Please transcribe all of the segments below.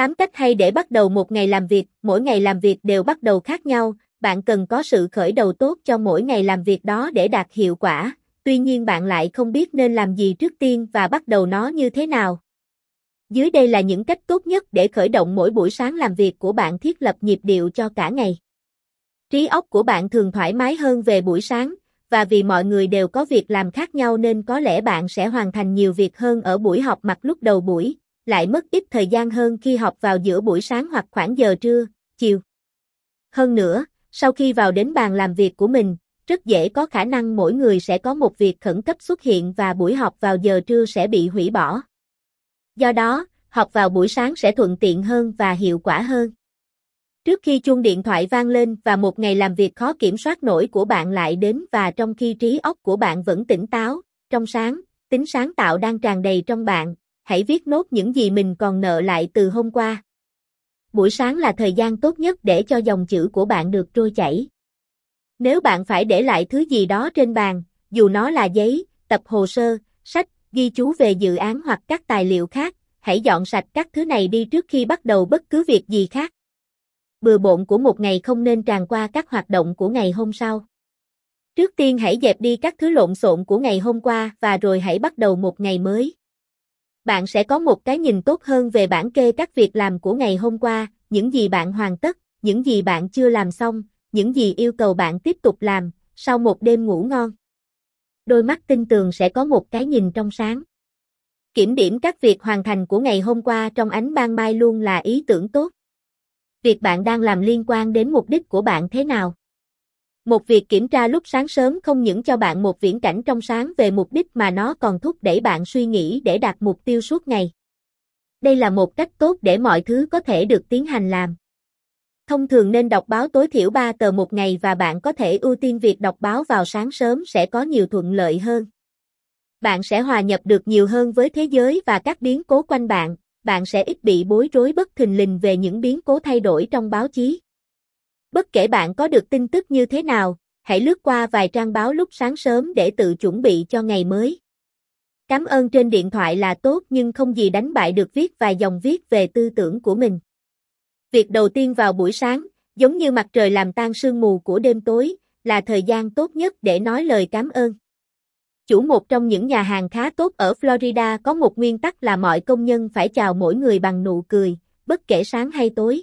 8 cách hay để bắt đầu một ngày làm việc, mỗi ngày làm việc đều bắt đầu khác nhau, bạn cần có sự khởi đầu tốt cho mỗi ngày làm việc đó để đạt hiệu quả, tuy nhiên bạn lại không biết nên làm gì trước tiên và bắt đầu nó như thế nào. Dưới đây là những cách tốt nhất để khởi động mỗi buổi sáng làm việc của bạn thiết lập nhịp điệu cho cả ngày. Trí óc của bạn thường thoải mái hơn về buổi sáng, và vì mọi người đều có việc làm khác nhau nên có lẽ bạn sẽ hoàn thành nhiều việc hơn ở buổi học mặt lúc đầu buổi, lại mất ít thời gian hơn khi học vào giữa buổi sáng hoặc khoảng giờ trưa, chiều. Hơn nữa, sau khi vào đến bàn làm việc của mình, rất dễ có khả năng mỗi người sẽ có một việc khẩn cấp xuất hiện và buổi học vào giờ trưa sẽ bị hủy bỏ. Do đó, học vào buổi sáng sẽ thuận tiện hơn và hiệu quả hơn. Trước khi chuông điện thoại vang lên và một ngày làm việc khó kiểm soát nổi của bạn lại đến và trong khi trí óc của bạn vẫn tỉnh táo, trong sáng, tính sáng tạo đang tràn đầy trong bạn, hãy viết nốt những gì mình còn nợ lại từ hôm qua. Buổi sáng là thời gian tốt nhất để cho dòng chữ của bạn được trôi chảy. Nếu bạn phải để lại thứ gì đó trên bàn, dù nó là giấy, tập hồ sơ, sách, ghi chú về dự án hoặc các tài liệu khác, hãy dọn sạch các thứ này đi trước khi bắt đầu bất cứ việc gì khác. Bừa bộn của một ngày không nên tràn qua các hoạt động của ngày hôm sau. Trước tiên hãy dẹp đi các thứ lộn xộn của ngày hôm qua và rồi hãy bắt đầu một ngày mới. Bạn sẽ có một cái nhìn tốt hơn về bản kê các việc làm của ngày hôm qua, những gì bạn hoàn tất, những gì bạn chưa làm xong, những gì yêu cầu bạn tiếp tục làm, sau một đêm ngủ ngon. Đôi mắt tinh tường sẽ có một cái nhìn trong sáng. Kiểm điểm các việc hoàn thành của ngày hôm qua trong ánh ban mai luôn là ý tưởng tốt. Việc bạn đang làm liên quan đến mục đích của bạn thế nào? Một việc kiểm tra lúc sáng sớm không những cho bạn một viễn cảnh trong sáng về mục đích mà nó còn thúc đẩy bạn suy nghĩ để đạt mục tiêu suốt ngày. Đây là một cách tốt để mọi thứ có thể được tiến hành làm. Thông thường nên đọc báo tối thiểu 3 tờ một ngày và bạn có thể ưu tiên việc đọc báo vào sáng sớm sẽ có nhiều thuận lợi hơn. Bạn sẽ hòa nhập được nhiều hơn với thế giới và các biến cố quanh bạn, bạn sẽ ít bị bối rối bất thình lình về những biến cố thay đổi trong báo chí. Bất kể bạn có được tin tức như thế nào, hãy lướt qua vài trang báo lúc sáng sớm để tự chuẩn bị cho ngày mới. Cảm ơn trên điện thoại là tốt nhưng không gì đánh bại được viết vài dòng viết về tư tưởng của mình. Việc đầu tiên vào buổi sáng, giống như mặt trời làm tan sương mù của đêm tối, là thời gian tốt nhất để nói lời cảm ơn. Chủ một trong những nhà hàng khá tốt ở Florida có một nguyên tắc là mọi công nhân phải chào mỗi người bằng nụ cười, bất kể sáng hay tối.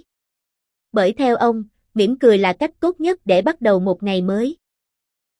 Bởi theo ông, mỉm cười là cách tốt nhất để bắt đầu một ngày mới.